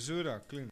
μεζούρα, κλείνει.